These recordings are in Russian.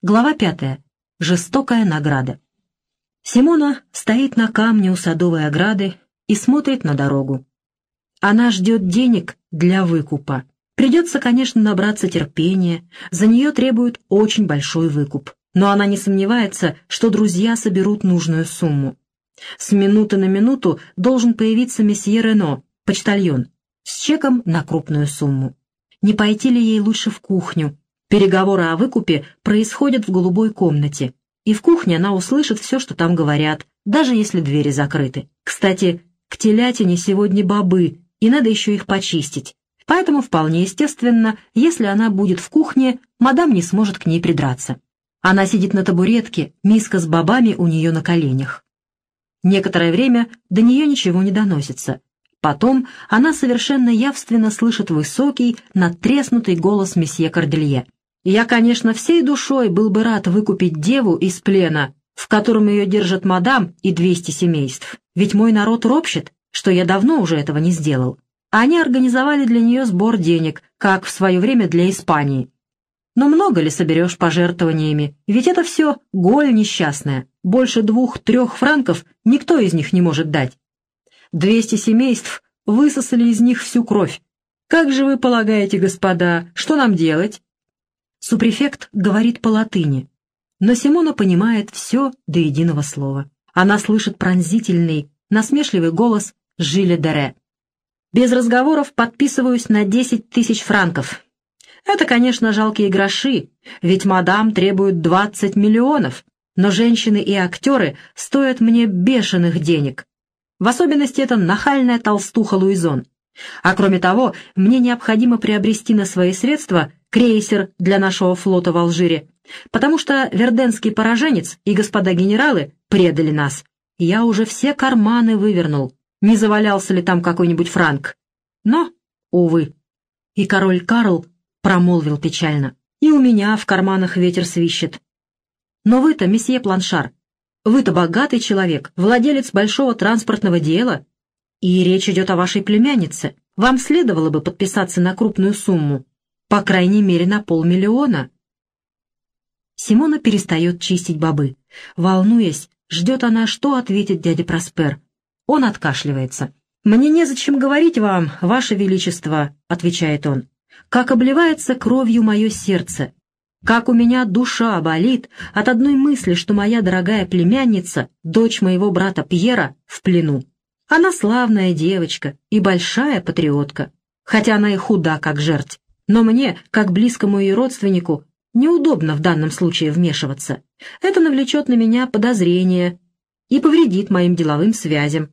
Глава пятая. Жестокая награда. Симона стоит на камне у садовой ограды и смотрит на дорогу. Она ждет денег для выкупа. Придется, конечно, набраться терпения, за нее требуют очень большой выкуп. Но она не сомневается, что друзья соберут нужную сумму. С минуты на минуту должен появиться месье Рено, почтальон, с чеком на крупную сумму. Не пойти ли ей лучше в кухню, Переговоры о выкупе происходят в голубой комнате, и в кухне она услышит все, что там говорят, даже если двери закрыты. Кстати, к телятине сегодня бобы, и надо еще их почистить. Поэтому вполне естественно, если она будет в кухне, мадам не сможет к ней придраться. Она сидит на табуретке, миска с бобами у нее на коленях. Некоторое время до нее ничего не доносится. Потом она совершенно явственно слышит высокий, надтреснутый голос месье Корделье. Я, конечно, всей душой был бы рад выкупить деву из плена, в котором ее держат мадам и двести семейств, ведь мой народ ропщет, что я давно уже этого не сделал. Они организовали для нее сбор денег, как в свое время для Испании. Но много ли соберешь пожертвованиями? Ведь это все голь несчастная. Больше двух-трех франков никто из них не может дать. Двести семейств высосали из них всю кровь. Как же вы полагаете, господа, что нам делать? Супрефект говорит по-латыни, но Симона понимает все до единого слова. Она слышит пронзительный, насмешливый голос Жиля Дере. «Без разговоров подписываюсь на десять тысяч франков. Это, конечно, жалкие гроши, ведь мадам требует двадцать миллионов, но женщины и актеры стоят мне бешеных денег. В особенности это нахальная толстуха Луизон. А кроме того, мне необходимо приобрести на свои средства крейсер для нашего флота в Алжире, потому что верденский пораженец и господа генералы предали нас. Я уже все карманы вывернул, не завалялся ли там какой-нибудь франк. Но, увы. И король Карл промолвил печально. И у меня в карманах ветер свищет. Но вы-то, месье Планшар, вы-то богатый человек, владелец большого транспортного дела, и речь идет о вашей племяннице. Вам следовало бы подписаться на крупную сумму, по крайней мере, на полмиллиона. Симона перестает чистить бобы. Волнуясь, ждет она, что ответит дядя Проспер. Он откашливается. «Мне незачем говорить вам, ваше величество», — отвечает он, «как обливается кровью мое сердце, как у меня душа болит от одной мысли, что моя дорогая племянница, дочь моего брата Пьера, в плену. Она славная девочка и большая патриотка, хотя она и худа, как жерть. Но мне, как близкому ее родственнику, неудобно в данном случае вмешиваться. Это навлечет на меня подозрение и повредит моим деловым связям.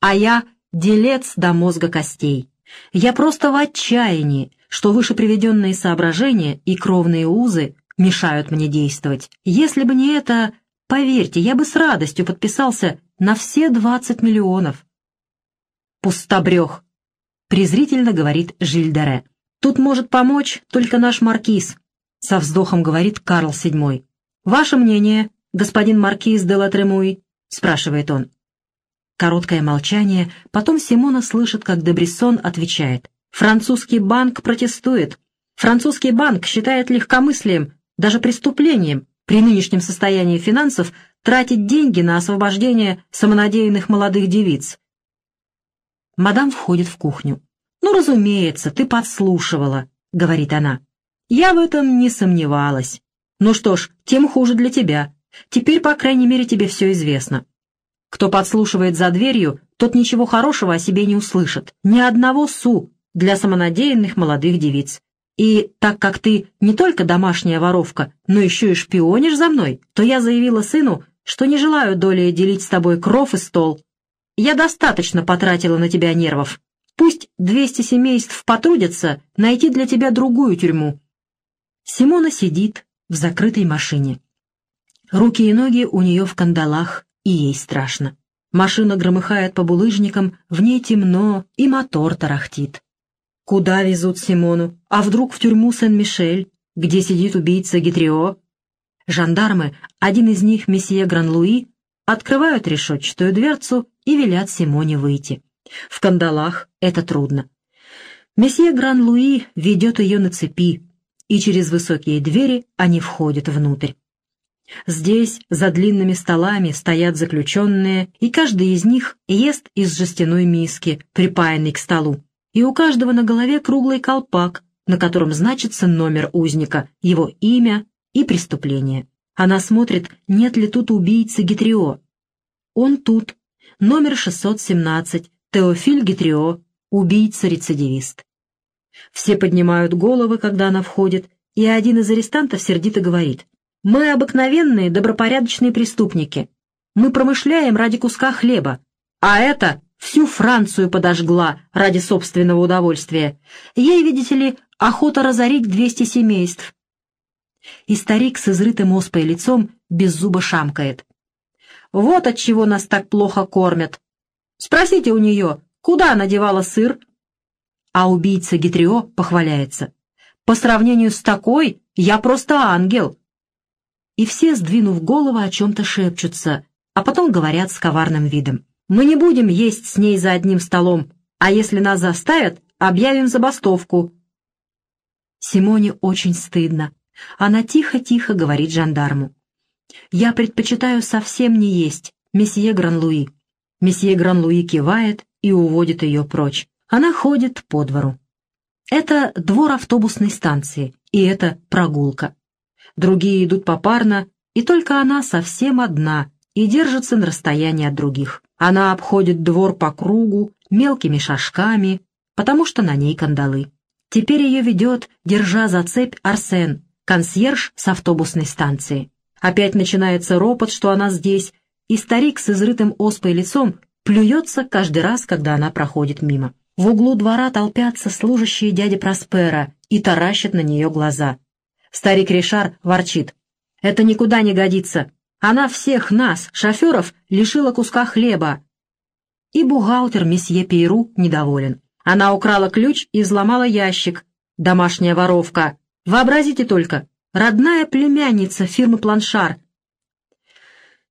А я делец до мозга костей. Я просто в отчаянии, что выше приведенные соображения и кровные узы мешают мне действовать. Если бы не это, поверьте, я бы с радостью подписался на все двадцать миллионов. «Пустобрех», — презрительно говорит Жильдере. Тут может помочь только наш маркиз», — со вздохом говорит Карл VII. «Ваше мнение, господин маркиз де Латремуй?» — спрашивает он. Короткое молчание, потом Симона слышит, как Дебриссон отвечает. «Французский банк протестует. Французский банк считает легкомыслием, даже преступлением, при нынешнем состоянии финансов тратить деньги на освобождение самонадеянных молодых девиц». Мадам входит в кухню. «Ну, разумеется, ты подслушивала», — говорит она. «Я в этом не сомневалась. Ну что ж, тем хуже для тебя. Теперь, по крайней мере, тебе все известно. Кто подслушивает за дверью, тот ничего хорошего о себе не услышит. Ни одного су для самонадеянных молодых девиц. И так как ты не только домашняя воровка, но еще и шпионишь за мной, то я заявила сыну, что не желаю долей делить с тобой кров и стол. Я достаточно потратила на тебя нервов. Пусть двести семейств потрудятся найти для тебя другую тюрьму. Симона сидит в закрытой машине. Руки и ноги у нее в кандалах, и ей страшно. Машина громыхает по булыжникам, в ней темно, и мотор тарахтит. Куда везут Симону? А вдруг в тюрьму Сен-Мишель, где сидит убийца Гитрио? Жандармы, один из них, месье Гран-Луи, открывают решетчатую дверцу и велят Симоне выйти. В кандалах это трудно. Месье Гран-Луи ведет ее на цепи. и через высокие двери они входят внутрь. Здесь за длинными столами стоят заключенные, и каждый из них ест из жестяной миски, припаянной к столу. И у каждого на голове круглый колпак, на котором значится номер узника, его имя и преступление. Она смотрит, нет ли тут убийцы Гетрио. Он тут. Номер 617. Теофиль Гетрио. Убийца-рецидивист. Все поднимают головы, когда она входит, и один из арестантов сердито говорит. «Мы обыкновенные добропорядочные преступники. Мы промышляем ради куска хлеба. А это всю Францию подожгла ради собственного удовольствия. Ей, видите ли, охота разорить двести семейств. И старик с изрытым оспой лицом без зуба шамкает. «Вот от чего нас так плохо кормят. Спросите у нее, куда она девала сыр?» А убийца Гитрио похваляется. «По сравнению с такой, я просто ангел!» И все, сдвинув голову, о чем-то шепчутся, а потом говорят с коварным видом. «Мы не будем есть с ней за одним столом, а если нас заставят, объявим забастовку». Симоне очень стыдно. Она тихо-тихо говорит жандарму. «Я предпочитаю совсем не есть, месье Гран-Луи». Месье Гран-Луи кивает и уводит ее прочь. Она ходит по двору. Это двор автобусной станции, и это прогулка. Другие идут попарно, и только она совсем одна и держится на расстоянии от других. Она обходит двор по кругу, мелкими шажками, потому что на ней кандалы. Теперь ее ведет, держа за цепь, Арсен, консьерж с автобусной станции. Опять начинается ропот, что она здесь, и старик с изрытым оспой лицом плюется каждый раз, когда она проходит мимо. В углу двора толпятся служащие дяди Проспера и таращат на нее глаза. Старик Ришар ворчит. «Это никуда не годится. Она всех нас, шоферов, лишила куска хлеба». И бухгалтер месье Пейру недоволен. Она украла ключ и взломала ящик. Домашняя воровка. Вообразите только, родная племянница фирмы «Планшар».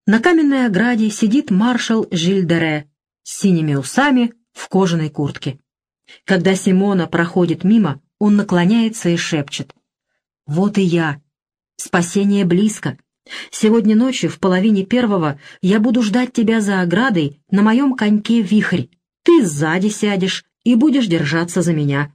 На каменной ограде сидит маршал Жильдере с синими усами в кожаной куртке. Когда Симона проходит мимо, он наклоняется и шепчет. «Вот и я. Спасение близко. Сегодня ночью в половине первого я буду ждать тебя за оградой на моем коньке вихрь. Ты сзади сядешь и будешь держаться за меня.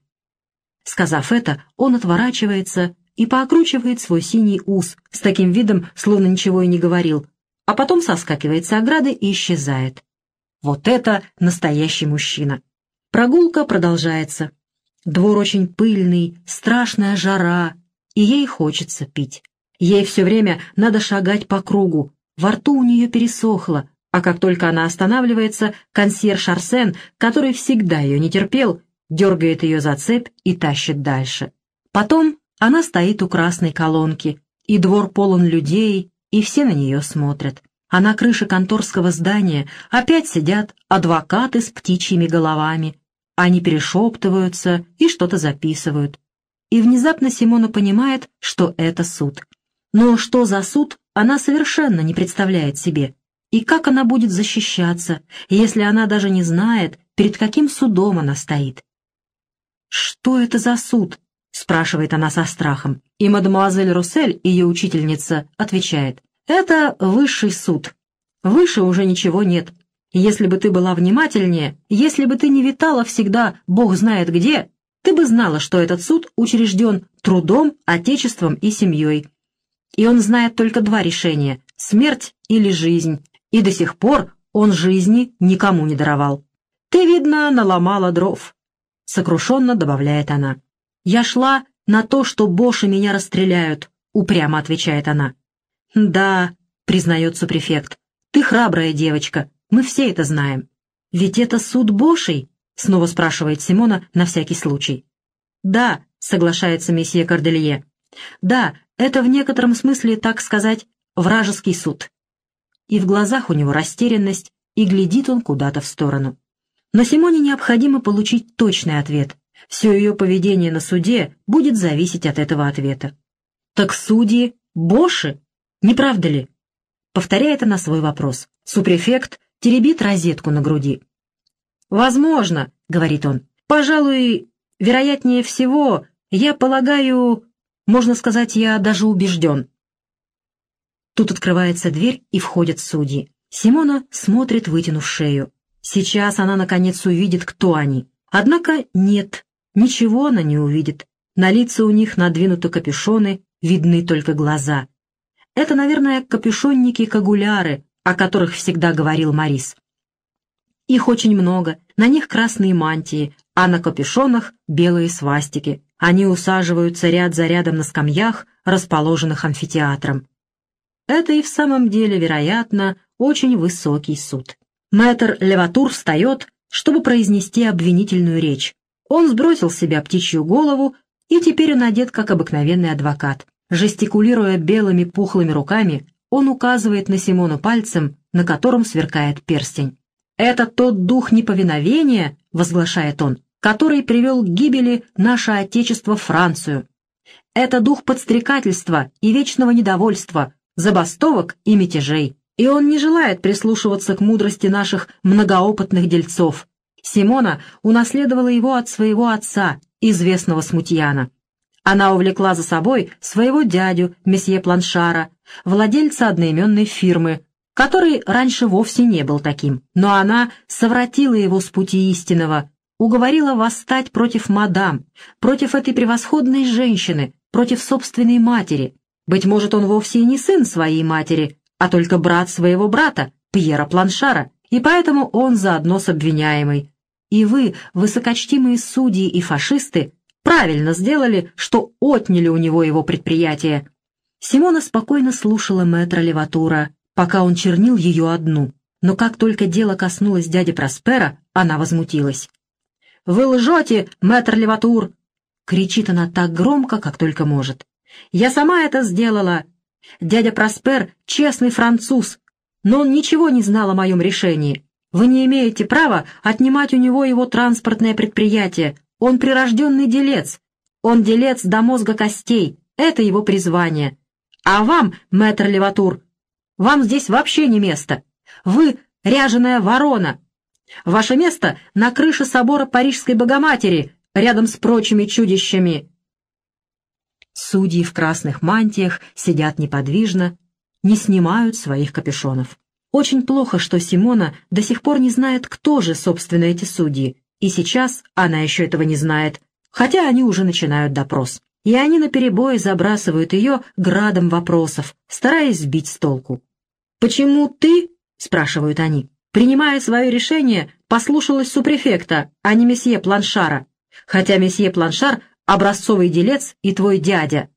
Сказав это, он отворачивается и поокручивает свой синий ус с таким видом, словно ничего и не говорил, а потом соскакивает с ограды и исчезает. Вот это настоящий мужчина. Прогулка продолжается. Двор очень пыльный, страшная жара, и ей хочется пить. Ей все время надо шагать по кругу, во рту у нее пересохло, а как только она останавливается, консьерж Арсен, который всегда ее не терпел, дергает ее за цепь и тащит дальше. Потом она стоит у красной колонки, и двор полон людей, и все на нее смотрят. А на крыше конторского здания опять сидят адвокаты с птичьими головами. Они перешептываются и что-то записывают. И внезапно Симона понимает, что это суд. Но что за суд, она совершенно не представляет себе. И как она будет защищаться, если она даже не знает, перед каким судом она стоит. «Что это за суд?» — спрашивает она со страхом. И мадемуазель Руссель, ее учительница, отвечает. «Это высший суд. Выше уже ничего нет. Если бы ты была внимательнее, если бы ты не витала всегда «Бог знает где», ты бы знала, что этот суд учрежден трудом, отечеством и семьей. И он знает только два решения — смерть или жизнь, и до сих пор он жизни никому не даровал. Ты, видно, наломала дров сокрушенно добавляет она. «Я шла на то, что Боши меня расстреляют», — упрямо отвечает она. «Да», — признается префект, — «ты храбрая девочка, мы все это знаем». «Ведь это суд Бошей?» — снова спрашивает Симона на всякий случай. «Да», — соглашается месье Корделье. «Да, это в некотором смысле, так сказать, вражеский суд». И в глазах у него растерянность, и глядит он куда-то в сторону. Но Симоне необходимо получить точный ответ. Все ее поведение на суде будет зависеть от этого ответа. «Так судьи — боши, не правда ли?» Повторяет она свой вопрос. Супрефект теребит розетку на груди. «Возможно», — говорит он. «Пожалуй, вероятнее всего, я полагаю, Можно сказать, я даже убежден. Тут открывается дверь, и входят судьи. Симона смотрит, вытянув шею. Сейчас она, наконец, увидит, кто они. Однако нет, ничего она не увидит. На лица у них надвинуты капюшоны, видны только глаза. Это, наверное, капюшонники-кагуляры, о которых всегда говорил Марис. Их очень много, на них красные мантии, а на капюшонах белые свастики. Они усаживаются ряд за рядом на скамьях, расположенных амфитеатром. Это и в самом деле, вероятно, очень высокий суд. Мэтр Леватур встает, чтобы произнести обвинительную речь. Он сбросил с себя птичью голову, и теперь он одет как обыкновенный адвокат. Жестикулируя белыми пухлыми руками, он указывает на Симона пальцем, на котором сверкает перстень. «Это тот дух неповиновения», — возглашает он, «который привел к гибели наше Отечество Францию. Это дух подстрекательства и вечного недовольства, забастовок и мятежей. И он не желает прислушиваться к мудрости наших многоопытных дельцов. Симона унаследовала его от своего отца, известного смутьяна. Она увлекла за собой своего дядю, месье Планшара, владельца одноименной фирмы, который раньше вовсе не был таким. Но она совратила его с пути истинного, уговорила восстать против мадам, против этой превосходной женщины, против собственной матери. Быть может, он вовсе и не сын своей матери, а только брат своего брата, Пьера Планшара, и поэтому он заодно с обвиняемой. И вы, высокочтимые судьи и фашисты, правильно сделали, что отняли у него его предприятие. Симона спокойно слушала мэтра Леватура, пока он чернил ее одну, но как только дело коснулось дяди Проспера, она возмутилась. «Вы лжете, мэтр Леватур!» — кричит она так громко, как только может. «Я сама это сделала! Дядя Проспер — честный француз, но он ничего не знал о моем решении. Вы не имеете права отнимать у него его транспортное предприятие, он прирожденный делец. Он делец до мозга костей. Это его призвание. А вам, мэтр Леватур, вам здесь вообще не место. Вы ряженая ворона. Ваше место на крыше собора Парижской Богоматери, рядом с прочими чудищами. Судьи в красных мантиях сидят неподвижно, не снимают своих капюшонов. Очень плохо, что Симона до сих пор не знает, кто же, собственно, эти судьи, и сейчас она еще этого не знает, хотя они уже начинают допрос. И они наперебой забрасывают ее градом вопросов, стараясь сбить с толку. «Почему ты?» — спрашивают они. «Принимая свое решение, послушалась супрефекта, а не месье Планшара. Хотя месье Планшар — образцовый делец и твой дядя.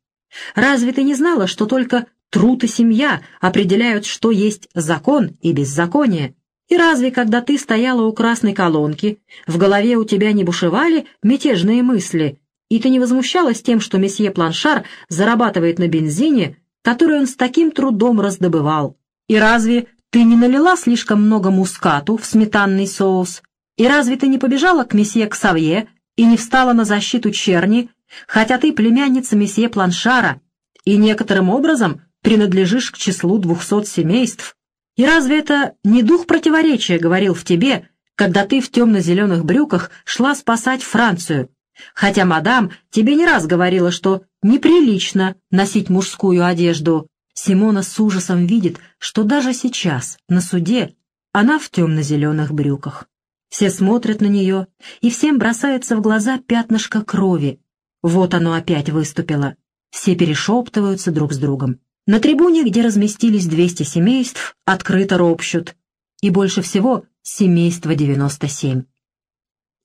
Разве ты не знала, что только труд и семья определяют, что есть закон и беззаконие?» И разве, когда ты стояла у красной колонки, в голове у тебя не бушевали мятежные мысли, и ты не возмущалась тем, что месье Планшар зарабатывает на бензине, который он с таким трудом раздобывал? И разве ты не налила слишком много мускату в сметанный соус? И разве ты не побежала к месье Ксавье и не встала на защиту черни, хотя ты племянница месье Планшара, и некоторым образом принадлежишь к числу двухсот семейств? И разве это не дух противоречия говорил в тебе, когда ты в темно-зеленых брюках шла спасать Францию? Хотя мадам тебе не раз говорила, что неприлично носить мужскую одежду. Симона с ужасом видит, что даже сейчас, на суде, она в темно-зеленых брюках. Все смотрят на нее, и всем бросается в глаза пятнышко крови. Вот оно опять выступило. Все перешептываются друг с другом. На трибуне, где разместились 200 семейств, открыто ропщут, и больше всего семейство 97.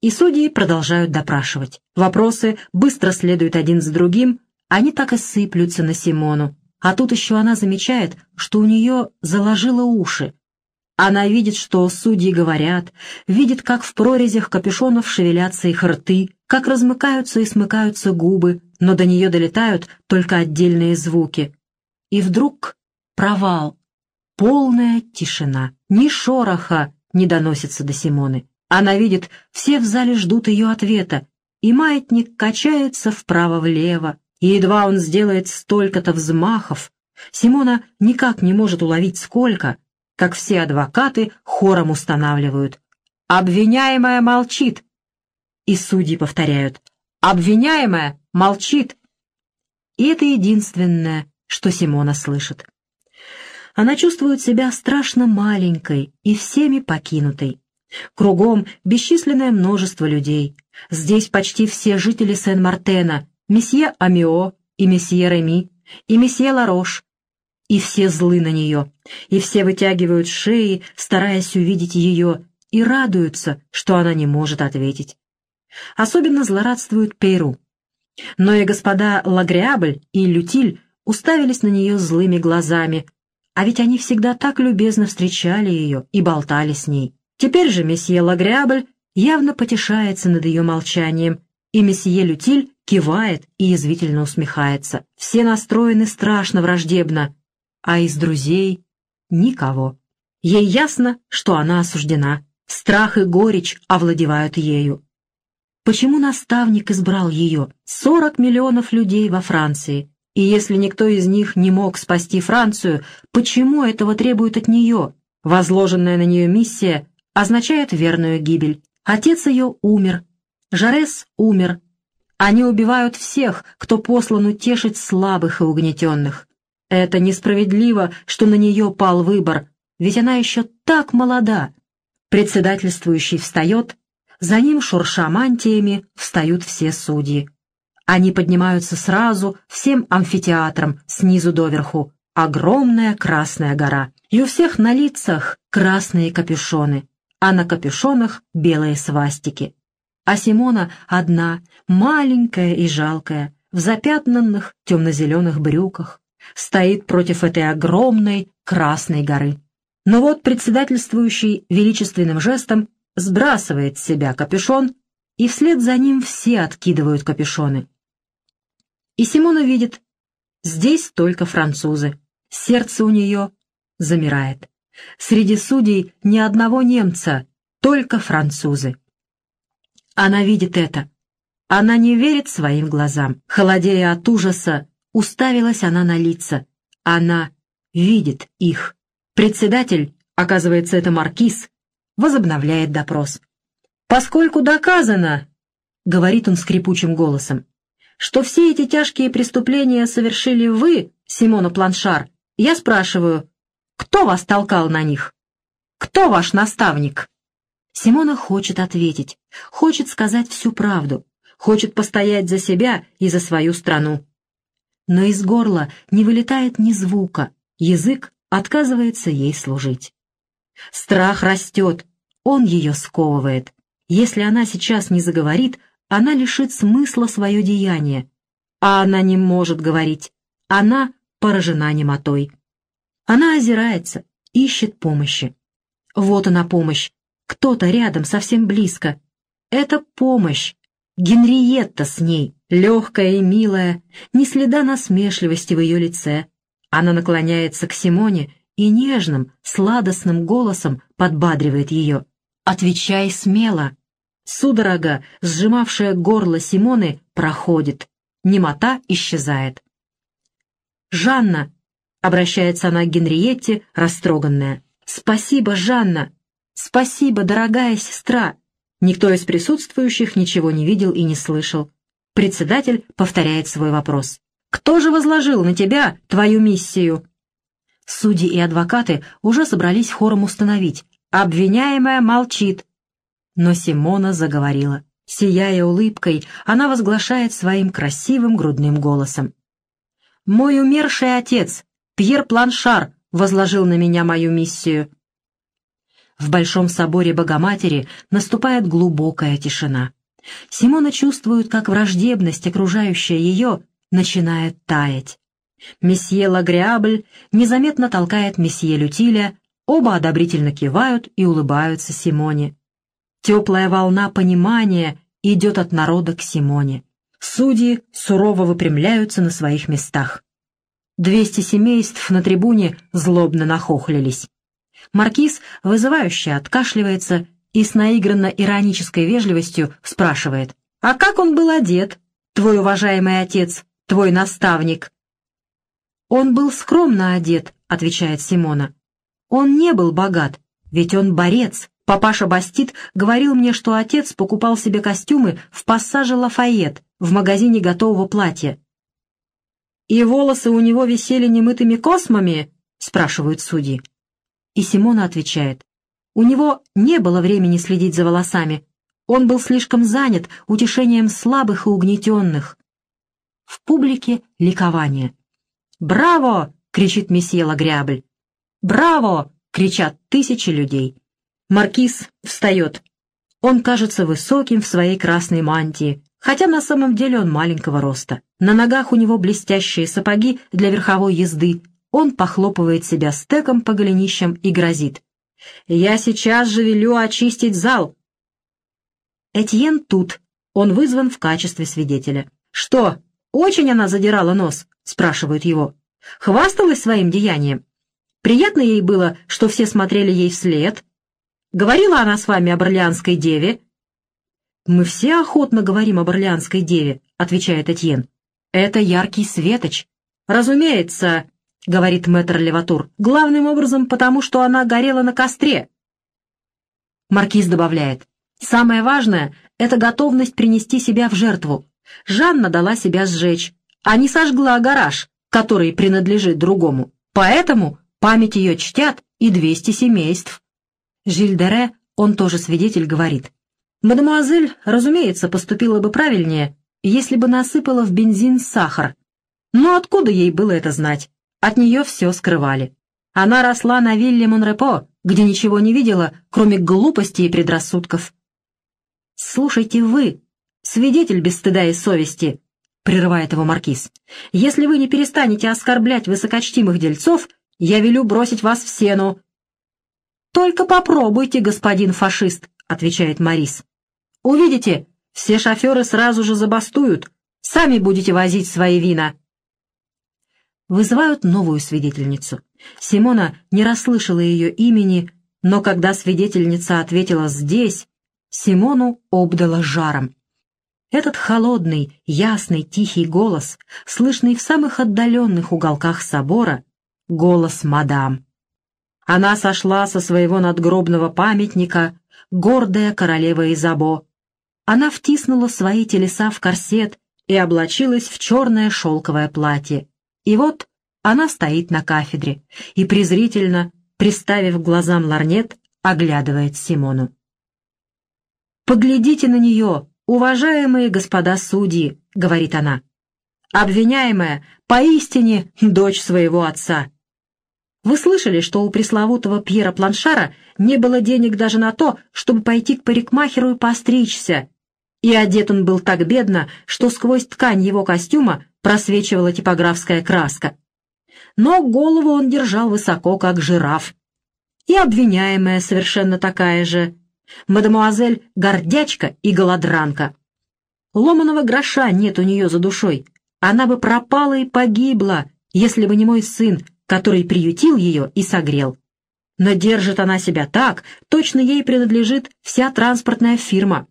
И судьи продолжают допрашивать. Вопросы быстро следуют один за другим, они так и сыплются на Симону. А тут еще она замечает, что у нее заложило уши. Она видит, что судьи говорят, видит, как в прорезях капюшонов шевелятся их рты, как размыкаются и смыкаются губы, но до нее долетают только отдельные звуки. И вдруг провал, полная тишина, ни шороха не доносится до Симоны. Она видит, все в зале ждут ее ответа, и маятник качается вправо-влево, и едва он сделает столько-то взмахов, Симона никак не может уловить сколько, как все адвокаты хором устанавливают. «Обвиняемая молчит!» И судьи повторяют. «Обвиняемая молчит!» и это единственное, что Симона слышит. Она чувствует себя страшно маленькой и всеми покинутой. Кругом бесчисленное множество людей. Здесь почти все жители Сен-Мартена, месье Амио и месье Реми, и месье Ларош. И все злы на нее, и все вытягивают шеи, стараясь увидеть ее, и радуются, что она не может ответить. Особенно злорадствует Пейру. Но и господа Лагриабль и Лютиль уставились на нее злыми глазами, а ведь они всегда так любезно встречали ее и болтали с ней. Теперь же месье Лагриабль явно потешается над ее молчанием, и месье Лютиль кивает и язвительно усмехается. Все настроены страшно враждебно, а из друзей — никого. Ей ясно, что она осуждена. Страх и горечь овладевают ею. Почему наставник избрал ее? Сорок миллионов людей во Франции. И если никто из них не мог спасти Францию, почему этого требуют от нее? Возложенная на нее миссия означает верную гибель. Отец ее умер. Жарес умер. Они убивают всех, кто послан утешить слабых и угнетенных. Это несправедливо, что на нее пал выбор, ведь она еще так молода. Председательствующий встает за ним, шурша мантиями, встают все судьи. Они поднимаются сразу всем амфитеатром, снизу доверху. Огромная Красная гора. И у всех на лицах красные капюшоны, а на капюшонах белые свастики. А Симона одна, маленькая и жалкая, в запятнанных темно-зеленых брюках, стоит против этой огромной Красной горы. Но вот председательствующий величественным жестом сбрасывает с себя капюшон, и вслед за ним все откидывают капюшоны. И Симона видит, здесь только французы. Сердце у нее замирает. Среди судей ни одного немца, только французы. Она видит это. Она не верит своим глазам. Холодея от ужаса, уставилась она на лица. Она видит их. Председатель, оказывается, это маркиз, возобновляет допрос. «Поскольку доказано, — говорит он скрипучим голосом, — что все эти тяжкие преступления совершили вы, Симона Планшар, я спрашиваю, кто вас толкал на них? Кто ваш наставник?» Симона хочет ответить, хочет сказать всю правду, хочет постоять за себя и за свою страну. Но из горла не вылетает ни звука, язык отказывается ей служить. Страх растет, он ее сковывает. Если она сейчас не заговорит, она лишит смысла свое деяние. А она не может говорить. Она поражена немотой. Она озирается, ищет помощи. Вот она помощь. Кто-то рядом, совсем близко. Это помощь. Генриетта с ней, легкая и милая, ни следа насмешливости в ее лице. Она наклоняется к Симоне и нежным, сладостным голосом подбадривает ее. «Отвечай смело!» Судорога, сжимавшая горло Симоны, проходит. Немота исчезает. «Жанна!» — обращается она к Генриетте, растроганная. «Спасибо, Жанна! Спасибо, дорогая сестра!» Никто из присутствующих ничего не видел и не слышал. Председатель повторяет свой вопрос. «Кто же возложил на тебя твою миссию?» Судьи и адвокаты уже собрались хором установить. Обвиняемая молчит. Но Симона заговорила. Сияя улыбкой, она возглашает своим красивым грудным голосом. «Мой умерший отец, Пьер Планшар, возложил на меня мою миссию». В Большом соборе Богоматери наступает глубокая тишина. Симона чувствует, как враждебность, окружающая ее, начинает таять. Месье Лагриабль незаметно толкает месье Лютиля, оба одобрительно кивают и улыбаются Симоне. Теплая волна понимания идет от народа к Симоне. Судьи сурово выпрямляются на своих местах. Двести семейств на трибуне злобно нахохлились. Маркиз, вызывающе откашливается и с наигранно иронической вежливостью спрашивает, «А как он был одет, твой уважаемый отец, твой наставник?» «Он был скромно одет», — отвечает Симона. «Он не был богат, ведь он борец. Папаша Бастит говорил мне, что отец покупал себе костюмы в пассаже Лафайет, в магазине готового платья. и волосы у него висели немытыми космами?» — спрашивают судьи. И Симона отвечает. У него не было времени следить за волосами. Он был слишком занят утешением слабых и угнетенных. В публике ликование. «Браво!» — кричит месье Лагрябль. «Браво!» — кричат тысячи людей. Маркиз встает. Он кажется высоким в своей красной мантии, хотя на самом деле он маленького роста. На ногах у него блестящие сапоги для верховой езды. Он похлопывает себя стеком по голенищам и грозит. «Я сейчас же велю очистить зал!» Этьен тут. Он вызван в качестве свидетеля. «Что, очень она задирала нос?» — спрашивают его. «Хвасталась своим деянием? Приятно ей было, что все смотрели ей вслед, Говорила она с вами об Орлеанской деве?» «Мы все охотно говорим об Орлеанской деве», — отвечает Этьен. «Это яркий светоч». «Разумеется», — говорит мэтр Леватур, — «главным образом потому, что она горела на костре». Маркиз добавляет, «Самое важное — это готовность принести себя в жертву. Жанна дала себя сжечь, а не сожгла гараж, который принадлежит другому. Поэтому память ее чтят и двести семейств». Жильдере, он тоже свидетель, говорит. «Мадемуазель, разумеется, поступила бы правильнее, если бы насыпала в бензин сахар. Но откуда ей было это знать? От нее все скрывали. Она росла на вилле Монрепо, где ничего не видела, кроме глупости и предрассудков. «Слушайте вы, свидетель без стыда и совести», — прерывает его маркиз. «Если вы не перестанете оскорблять высокочтимых дельцов, я велю бросить вас в сену «Только попробуйте, господин фашист», — отвечает Морис. «Увидите, все шоферы сразу же забастуют. Сами будете возить свои вина». Вызывают новую свидетельницу. Симона не расслышала ее имени, но когда свидетельница ответила «здесь», Симону обдала жаром. Этот холодный, ясный, тихий голос, слышный в самых отдаленных уголках собора, голос мадам. Она сошла со своего надгробного памятника, гордая королева Изабо. Она втиснула свои телеса в корсет и облачилась в черное шелковое платье. И вот она стоит на кафедре и презрительно, приставив глазам ларнет, оглядывает Симону. «Поглядите на нее, уважаемые господа судьи», — говорит она. «Обвиняемая поистине дочь своего отца». Вы слышали, что у пресловутого Пьера Планшара не было денег даже на то, чтобы пойти к парикмахеру и постричься, и одет он был так бедно, что сквозь ткань его костюма просвечивала типографская краска. Но голову он держал высоко, как жираф. И обвиняемая совершенно такая же. Мадемуазель гордячка и голодранка. Ломаного гроша нет у нее за душой. Она бы пропала и погибла, если бы не мой сын, который приютил ее и согрел. Но держит она себя так, точно ей принадлежит вся транспортная фирма.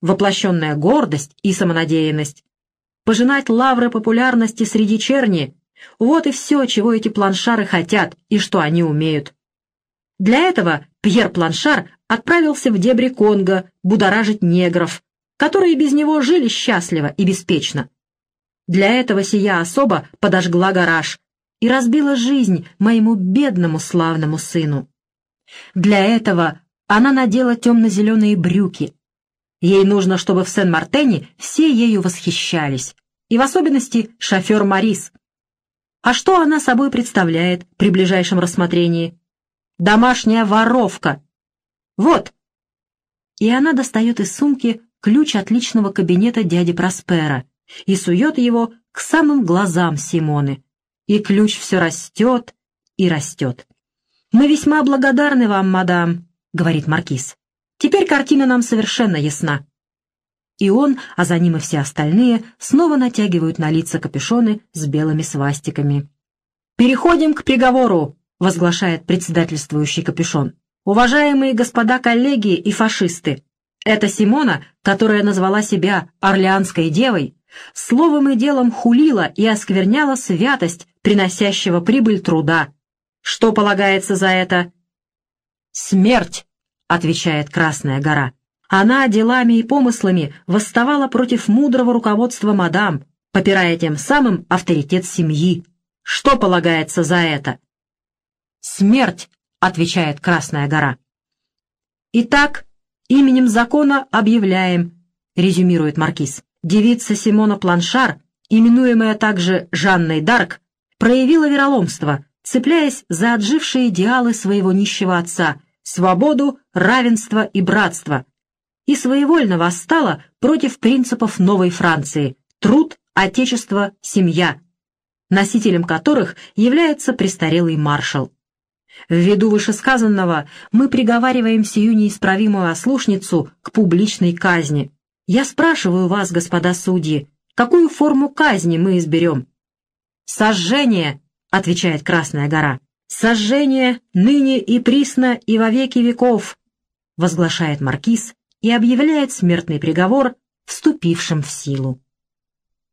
Воплощенная гордость и самонадеянность. Пожинать лавры популярности среди черни — вот и все, чего эти планшары хотят и что они умеют. Для этого Пьер Планшар отправился в дебри Конго будоражить негров, которые без него жили счастливо и беспечно. Для этого сия особа подожгла гараж, и разбила жизнь моему бедному славному сыну. Для этого она надела темно-зеленые брюки. Ей нужно, чтобы в Сен-Мартене все ею восхищались, и в особенности шофер Марис. А что она собой представляет при ближайшем рассмотрении? Домашняя воровка. Вот. И она достает из сумки ключ от личного кабинета дяди Проспера и сует его к самым глазам Симоны и ключ все растет и растет. «Мы весьма благодарны вам, мадам», — говорит маркиз. «Теперь картина нам совершенно ясна». И он, а за ним и все остальные, снова натягивают на лица капюшоны с белыми свастиками. «Переходим к приговору», — возглашает председательствующий капюшон. «Уважаемые господа коллеги и фашисты, это Симона, которая назвала себя Орлеанской девой, словом и делом хулила и оскверняла святость приносящего прибыль труда. Что полагается за это? «Смерть», — отвечает Красная гора. Она делами и помыслами восставала против мудрого руководства мадам, попирая тем самым авторитет семьи. Что полагается за это? «Смерть», — отвечает Красная гора. «Итак, именем закона объявляем», — резюмирует маркиз. Девица Симона Планшар, именуемая также Жанной Дарк, проявила вероломство, цепляясь за отжившие идеалы своего нищего отца — свободу, равенство и братство, и своевольно восстала против принципов новой Франции — труд, отечество, семья, носителем которых является престарелый маршал. Ввиду вышесказанного мы приговариваем сию неисправимую ослушницу к публичной казни. Я спрашиваю вас, господа судьи, какую форму казни мы изберем? «Сожжение», — отвечает Красная гора. «Сожжение ныне и присно и во веки веков», — возглашает маркиз и объявляет смертный приговор, вступившим в силу.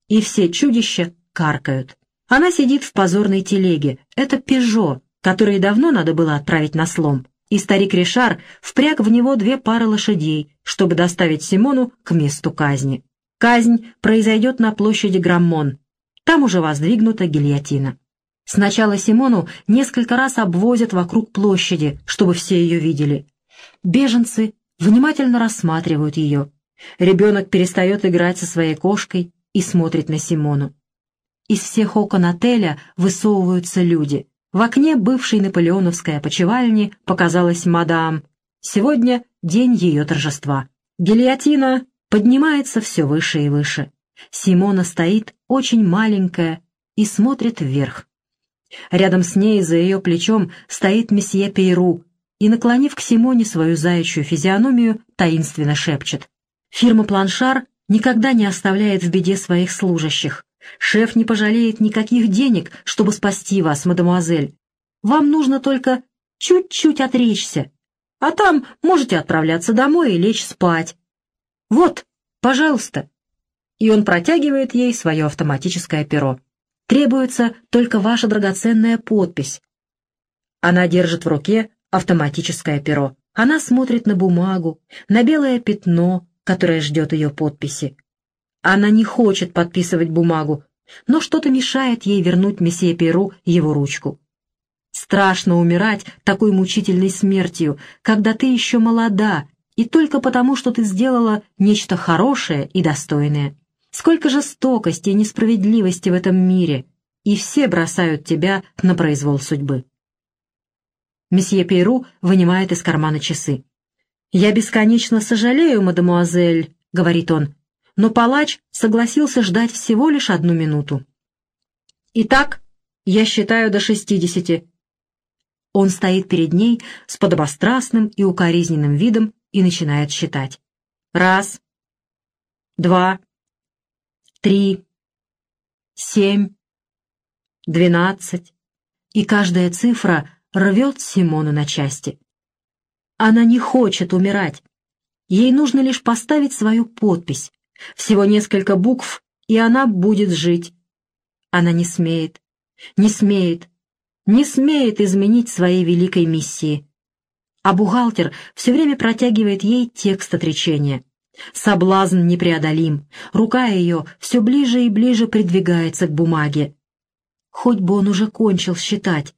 И все чудища каркают. Она сидит в позорной телеге. Это «Пежо», который давно надо было отправить на слом, и старик Ришар впряг в него две пары лошадей, чтобы доставить Симону к месту казни. Казнь произойдет на площади Граммон. Там уже воздвигнута гильотина. Сначала Симону несколько раз обвозят вокруг площади, чтобы все ее видели. Беженцы внимательно рассматривают ее. Ребенок перестает играть со своей кошкой и смотрит на Симону. Из всех окон отеля высовываются люди — в окне бывшей наполеоновской опочивальни показалась мадам. Сегодня день ее торжества. Гильотина поднимается все выше и выше. Симона стоит очень маленькая и смотрит вверх. Рядом с ней, за ее плечом, стоит месье Пейру и, наклонив к Симоне свою заячью физиономию, таинственно шепчет. Фирма «Планшар» никогда не оставляет в беде своих служащих. Шеф не пожалеет никаких денег, чтобы спасти вас, мадемуазель. Вам нужно только чуть-чуть отречься, а там можете отправляться домой и лечь спать. Вот, пожалуйста. И он протягивает ей свое автоматическое перо. Требуется только ваша драгоценная подпись. Она держит в руке автоматическое перо. Она смотрит на бумагу, на белое пятно, которое ждет ее подписи. Она не хочет подписывать бумагу, но что-то мешает ей вернуть месье Перу его ручку. Страшно умирать такой мучительной смертью, когда ты еще молода, и только потому, что ты сделала нечто хорошее и достойное. Сколько жестокости и несправедливости в этом мире, и все бросают тебя на произвол судьбы. Месье Пейру вынимает из кармана часы. «Я бесконечно сожалею, мадемуазель», — говорит он, но палач согласился ждать всего лишь одну минуту. «Итак, я считаю до шестидесяти». Он стоит перед ней с подобострастным и укоризненным видом и начинает считать. Раз, два, три, семь, двенадцать. И каждая цифра рвет Симону на части. Она не хочет умирать. Ей нужно лишь поставить свою подпись, всего несколько букв, и она будет жить. Она не смеет, не смеет, не смеет изменить своей великой миссии. А бухгалтер все время протягивает ей текст отречения. Соблазн непреодолим, рука ее все ближе и ближе придвигается к бумаге. Хоть бы он уже кончил считать.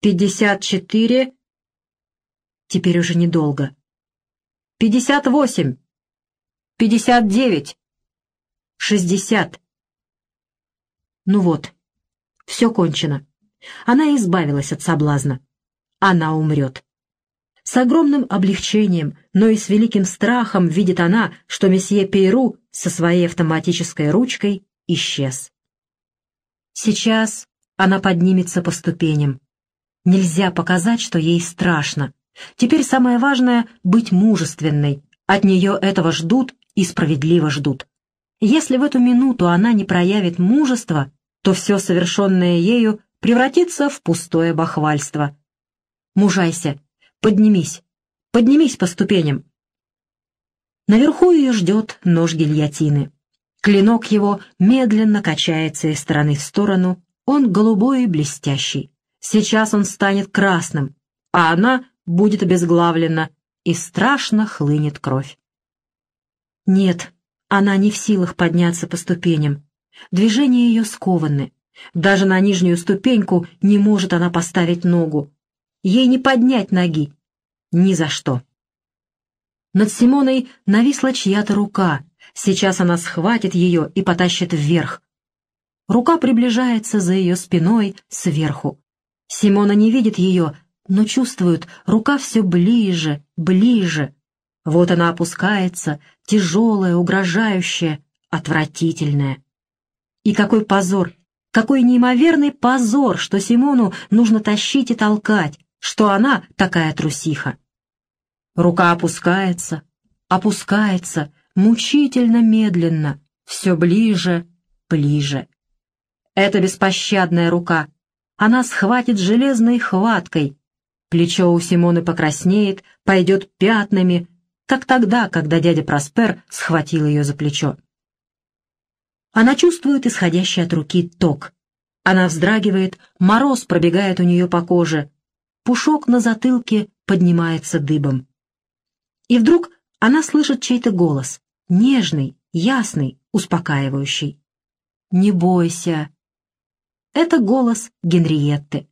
«Пятьдесят четыре...» Теперь уже недолго. «Пятьдесят восемь...» пятьдесят девять, шестьдесят. Ну вот, все кончено. Она избавилась от соблазна. Она умрет. С огромным облегчением, но и с великим страхом видит она, что месье Пейру со своей автоматической ручкой исчез. Сейчас она поднимется по ступеням. Нельзя показать, что ей страшно. Теперь самое важное — быть мужественной. От нее этого ждут и справедливо ждут. Если в эту минуту она не проявит мужества, то все совершенное ею превратится в пустое бахвальство. Мужайся, поднимись, поднимись по ступеням. Наверху ее ждет нож гильотины. Клинок его медленно качается из стороны в сторону, он голубой и блестящий. Сейчас он станет красным, а она будет обезглавлена, и страшно хлынет кровь. Нет, она не в силах подняться по ступеням. Движения ее скованы. Даже на нижнюю ступеньку не может она поставить ногу. Ей не поднять ноги. Ни за что. Над Симоной нависла чья-то рука. Сейчас она схватит ее и потащит вверх. Рука приближается за ее спиной сверху. Симона не видит ее, но чувствует, рука все ближе, ближе. Вот она опускается, тяжелая, угрожающая, отвратительная. И какой позор, какой неимоверный позор, что Симону нужно тащить и толкать, что она такая трусиха. Рука опускается, опускается, мучительно медленно, все ближе, ближе. Это беспощадная рука. Она схватит железной хваткой. Плечо у Симоны покраснеет, пойдет пятнами, как тогда, когда дядя Проспер схватил ее за плечо. Она чувствует исходящий от руки ток. Она вздрагивает, мороз пробегает у нее по коже. Пушок на затылке поднимается дыбом. И вдруг она слышит чей-то голос, нежный, ясный, успокаивающий. «Не бойся, это голос Генриетты.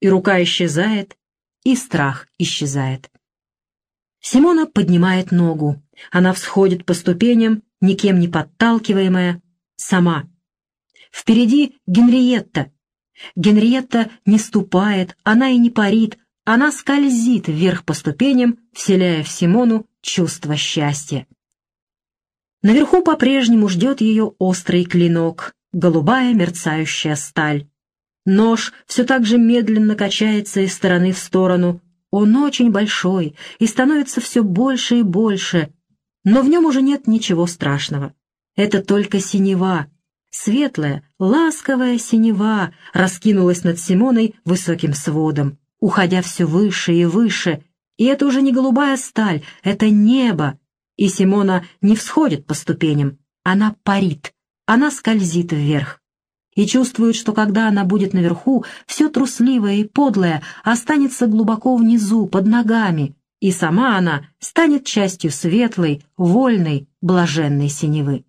И рука исчезает, и страх исчезает. Симона поднимает ногу. Она всходит по ступеням, никем не подталкиваемая, сама. Впереди Генриетта. Генриетта не ступает, она и не парит, она скользит вверх по ступеням, вселяя в Симону чувство счастья. Наверху по-прежнему ждет ее острый клинок, голубая мерцающая сталь. Нож все так же медленно качается из стороны в сторону. Он очень большой и становится все больше и больше, но в нем уже нет ничего страшного. Это только синева. Светлая, ласковая синева раскинулась над Симоной высоким сводом, уходя все выше и выше. И это уже не голубая сталь, это небо. И Симона не всходит по ступеням, она парит она скользит вверх и чувствует, что когда она будет наверху, все трусливое и подлое останется глубоко внизу, под ногами, и сама она станет частью светлой, вольной, блаженной синевы.